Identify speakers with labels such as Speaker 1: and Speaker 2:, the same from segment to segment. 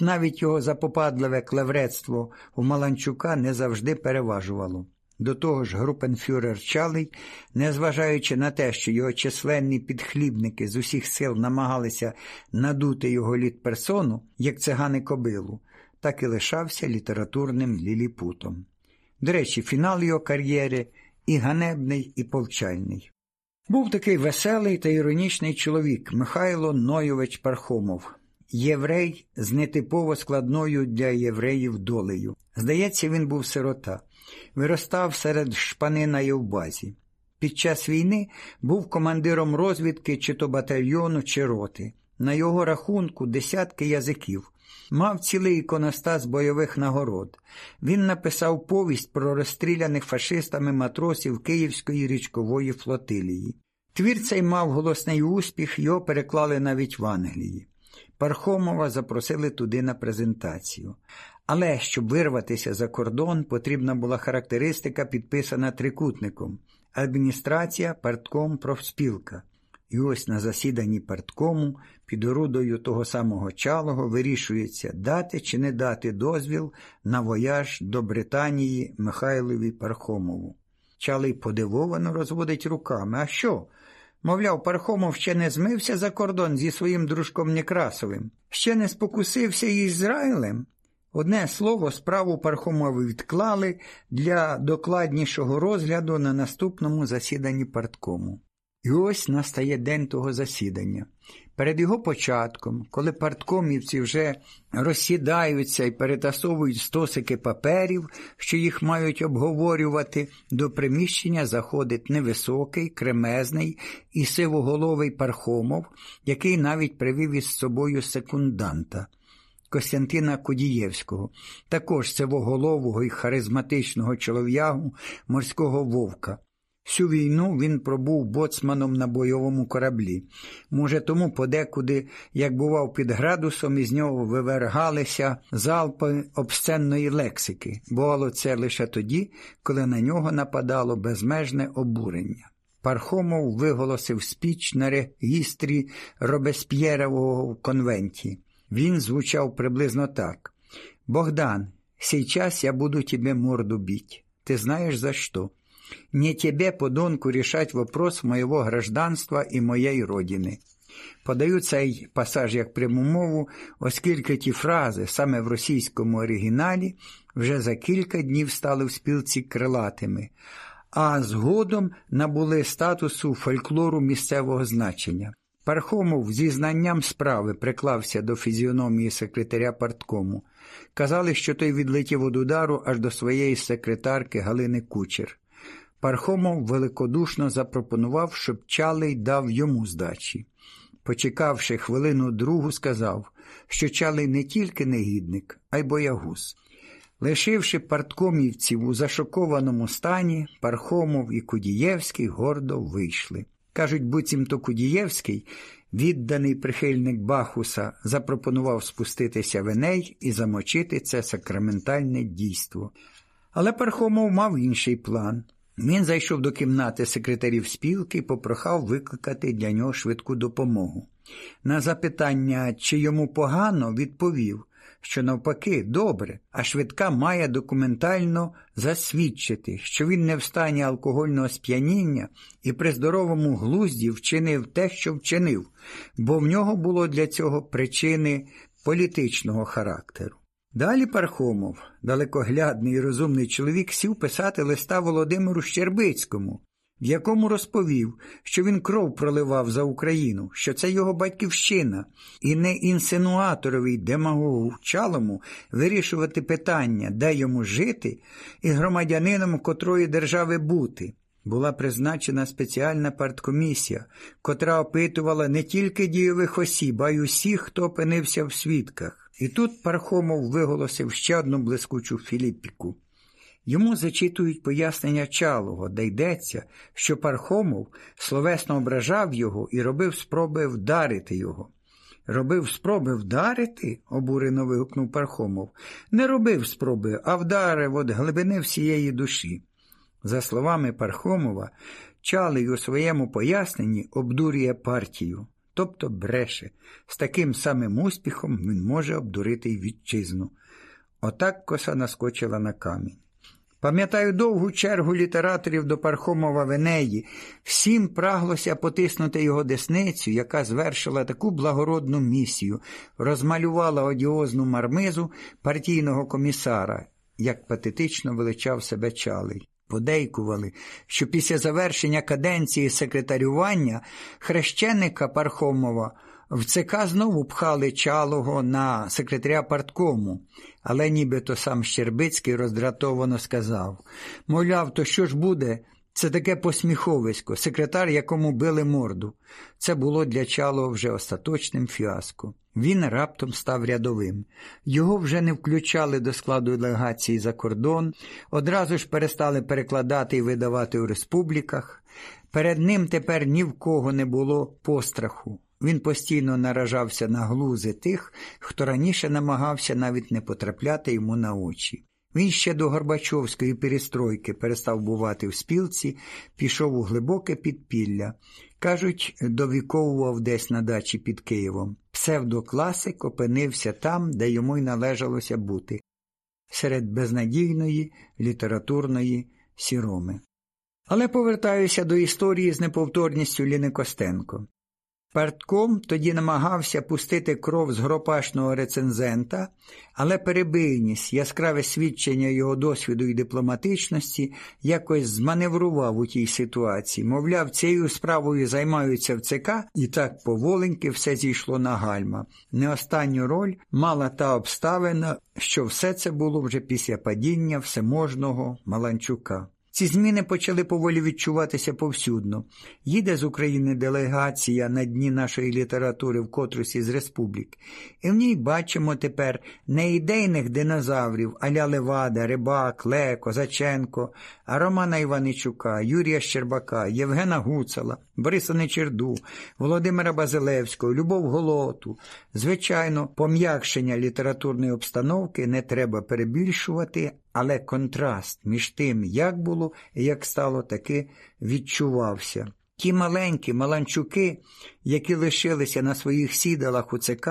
Speaker 1: Навіть його запопадливе клеврецтво у Маланчука не завжди переважувало. До того ж, групенфюрер Чалий, незважаючи на те, що його численні підхлібники з усіх сил намагалися надути його літперсону, як цигани кобилу, так і лишався літературним ліліпутом. До речі, фінал його кар'єри і ганебний, і повчальний. Був такий веселий та іронічний чоловік Михайло Нойович Пархомов, єврей з нетипово складною для євреїв долею. Здається, він був сирота, виростав серед шпани на Євбазі. Під час війни був командиром розвідки чи то батальйону, чи роти. На його рахунку десятки язиків. Мав цілий іконостас бойових нагород. Він написав повість про розстріляних фашистами матросів Київської річкової флотилії. Твір цей мав голосний успіх, його переклали навіть в Англії. Пархомова запросили туди на презентацію. Але щоб вирватися за кордон, потрібна була характеристика, підписана трикутником адміністрація, партком, профспілка. І ось на засіданні парткому під орудою того самого чалого вирішується, дати чи не дати дозвіл на вояж до Британії Михайлові Пархомову. Чалий подивовано розводить руками. А що? Мовляв, Пархомов ще не змився за кордон зі своїм дружком Некрасовим, ще не спокусився із Ізраїлем. Одне слово, справу Пархомови відклали для докладнішого розгляду на наступному засіданні парткому. І ось настає день того засідання. Перед його початком, коли парткомівці вже розсідаються і перетасовують стосики паперів, що їх мають обговорювати, до приміщення заходить невисокий, кремезний і сивоголовий Пархомов, який навіть привів із собою секунданта. Костянтина Кудієвського, також сивоголового і харизматичного чолов'ягу морського вовка. Всю війну він пробув боцманом на бойовому кораблі. Може, тому подекуди, як бував під градусом, із нього вивергалися залпи обсценної лексики. Бувало це лише тоді, коли на нього нападало безмежне обурення. Пархомов виголосив спіч на регістрі Робесп'єрового в конвенті. Він звучав приблизно так: Богдан, сейчас я буду тебе морду бить. Ты знаешь за что? Не тебе, подонку, решать вопрос моего гражданства і моєї родини. Подаю цей пасаж як пряму мову, оскільки ті фрази саме в російському оригіналі вже за кілька днів стали в спілці крилатими, а згодом набули статусу фольклору місцевого значення. Пархомов зі знанням справи приклався до фізіономії секретаря парткому. Казали, що той відлетів від удару аж до своєї секретарки Галини Кучер. Пархомов великодушно запропонував, щоб Чалий дав йому здачі. Почекавши хвилину другу, сказав, що Чалий не тільки негідник, а й боягуз. Лишивши парткомівців у зашокованому стані, Пархомов і Кудієвський гордо вийшли. Кажуть, буцімто Кудієвський, відданий прихильник Бахуса, запропонував спуститися в Еней і замочити це сакраментальне дійство. Але Пархомов мав інший план. Він зайшов до кімнати секретарів спілки і попрохав викликати для нього швидку допомогу. На запитання, чи йому погано, відповів, що навпаки добре, а швидка має документально засвідчити, що він не в стані алкогольного сп'яніння і при здоровому глузді вчинив те, що вчинив, бо в нього було для цього причини політичного характеру. Далі Пархомов, далекоглядний і розумний чоловік, сів писати листа Володимиру Щербицькому, в якому розповів, що він кров проливав за Україну, що це його батьківщина, і не інсинуаторові демагогу чалому вирішувати питання, де йому жити, і громадянином котрої держави бути. Була призначена спеціальна парткомісія, котра опитувала не тільки дійових осіб, а й усіх, хто опинився в свідках. І тут Пархомов виголосив ще одну блискучу філіпіку. Йому зачитують пояснення Чалого, де йдеться, що Пархомов словесно ображав його і робив спроби вдарити його. Робив спроби вдарити? обурено вигукнув Пархомов. Не робив спроби, а вдарив від глибини всієї душі. За словами Пархомова, Чалий у своєму поясненні обдурює партію. Тобто бреше. З таким самим успіхом він може обдурити й вітчизну. Отак коса наскочила на камінь. Пам'ятаю довгу чергу літераторів до Пархомова Венеї. Всім праглося потиснути його десницю, яка звершила таку благородну місію, розмалювала одіозну мармизу партійного комісара, як патетично величав себе чалий. Подейкували, що після завершення каденції секретарювання хрещеника Пархомова в ЦК знову пхали чалого на секретаря парткому, але нібито сам Щербицький роздратовано сказав мовляв, то що ж буде? Це таке посміховисько, секретар, якому били морду. Це було для Чалого вже остаточним фіаско. Він раптом став рядовим. Його вже не включали до складу делегації за кордон, одразу ж перестали перекладати і видавати у республіках. Перед ним тепер ні в кого не було постраху. Він постійно наражався на глузи тих, хто раніше намагався навіть не потрапляти йому на очі. Він ще до Горбачовської перестройки перестав бувати в спілці, пішов у глибоке підпілля. Кажуть, довіковував десь на дачі під Києвом. Псевдокласик опинився там, де йому й належалося бути, серед безнадійної літературної сіроми. Але повертаюся до історії з неповторністю Ліни Костенко. Партком тоді намагався пустити кров з гропашного рецензента, але перебийність, яскраве свідчення його досвіду і дипломатичності якось зманеврував у тій ситуації. Мовляв, цією справою займаються в ЦК, і так поволеньки все зійшло на гальма. Не останню роль мала та обставина, що все це було вже після падіння всеможного Маланчука. Ці зміни почали поволі відчуватися повсюдно. Їде з України делегація на дні нашої літератури в котрусь із республік, і в ній бачимо тепер не ідейних динозаврів аля Левада, Рибак, Ле, Козаченко, а Романа Іваничука, Юрія Щербака, Євгена Гуцала, Бориса Нечерду, Володимира Базилевського, Любов Голоту. Звичайно, пом'якшення літературної обстановки не треба перебільшувати, але контраст між тим, як було і як стало, таки відчувався. Ті маленькі маланчуки, які лишилися на своїх сідалах у ЦК,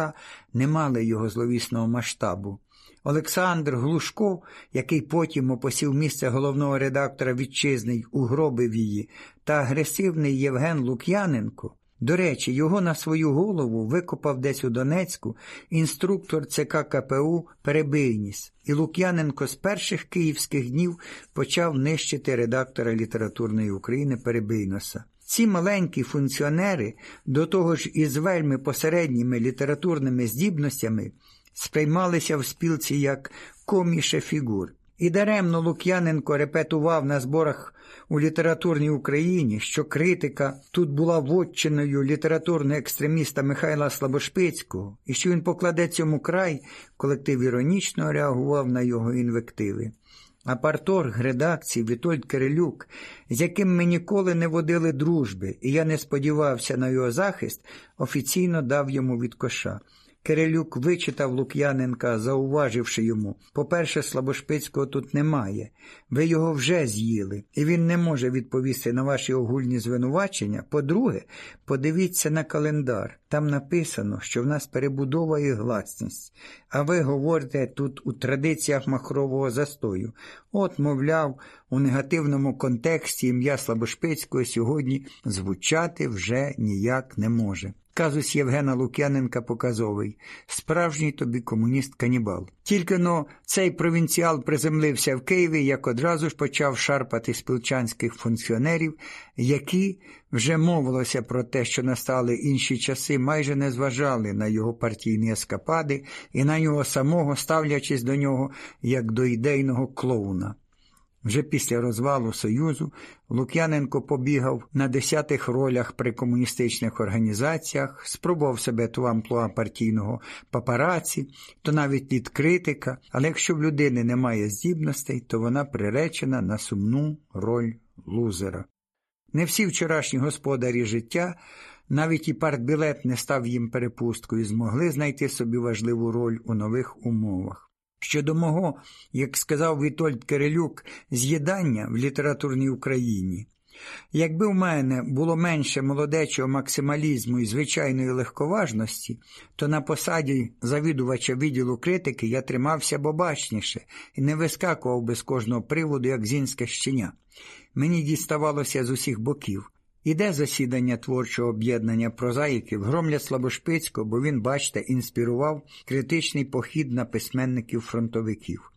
Speaker 1: не мали його зловісного масштабу. Олександр Глушко, який потім опосів місце головного редактора вітчизни у Гробивії, та агресивний Євген Лук'яненко. До речі, його на свою голову викопав десь у Донецьку інструктор ЦК КПУ Перебийніс, і Лук'яненко з перших київських днів почав нищити редактора літературної України Перебийноса. Ці маленькі функціонери, до того ж із вельми посередніми літературними здібностями, сприймалися в спілці як коміше фігур. І даремно Лук'яненко репетував на зборах у літературній Україні, що критика тут була вотчиною літературного екстреміста Михайла Слабошпицького, і що він покладе цьому край, колектив іронічно реагував на його інвективи. А парторг редакції Вітольд Кирилюк, з яким ми ніколи не водили дружби, і я не сподівався на його захист, офіційно дав йому від коша. Кирилюк вичитав Лук'яненка, зауваживши йому по-перше, Слабошпицького тут немає. Ви його вже з'їли, і він не може відповісти на ваші огульні звинувачення. По-друге, подивіться на календар. Там написано, що в нас перебудова і гласність. А ви говорите тут у традиціях махрового застою. От, мовляв, у негативному контексті ім'я Слабошпицького сьогодні звучати вже ніяк не може. Казус Євгена Лук'яненка показовий, справжній тобі комуніст-канібал. Тільки но цей провінціал приземлився в Києві, як одразу ж почав шарпати спілчанських функціонерів, які вже мовилося про те, що настали інші часи, майже не зважали на його партійні ескапади і на нього самого, ставлячись до нього як до ідейного клоуна. Вже після розвалу Союзу Лук'яненко побігав на десятих ролях при комуністичних організаціях, спробував себе ту амплуа партійного папараці, то навіть від критика, але якщо в людини немає здібностей, то вона приречена на сумну роль лузера. Не всі вчорашні господарі життя, навіть і партбілет не став їм перепусткою, змогли знайти собі важливу роль у нових умовах. Щодо мого, як сказав Вітольд Кирилюк, з'їдання в літературній Україні, Якби в мене було менше молодечого максималізму і звичайної легковажності, то на посаді завідувача відділу критики я тримався б обачніше і не вискакував би з кожного приводу, як зінське щеня. Мені діставалося з усіх боків. Іде засідання творчого об'єднання прозаїків, громлять Слабошпицького, бо він, бачите, інспірував критичний похід на письменників-фронтовиків.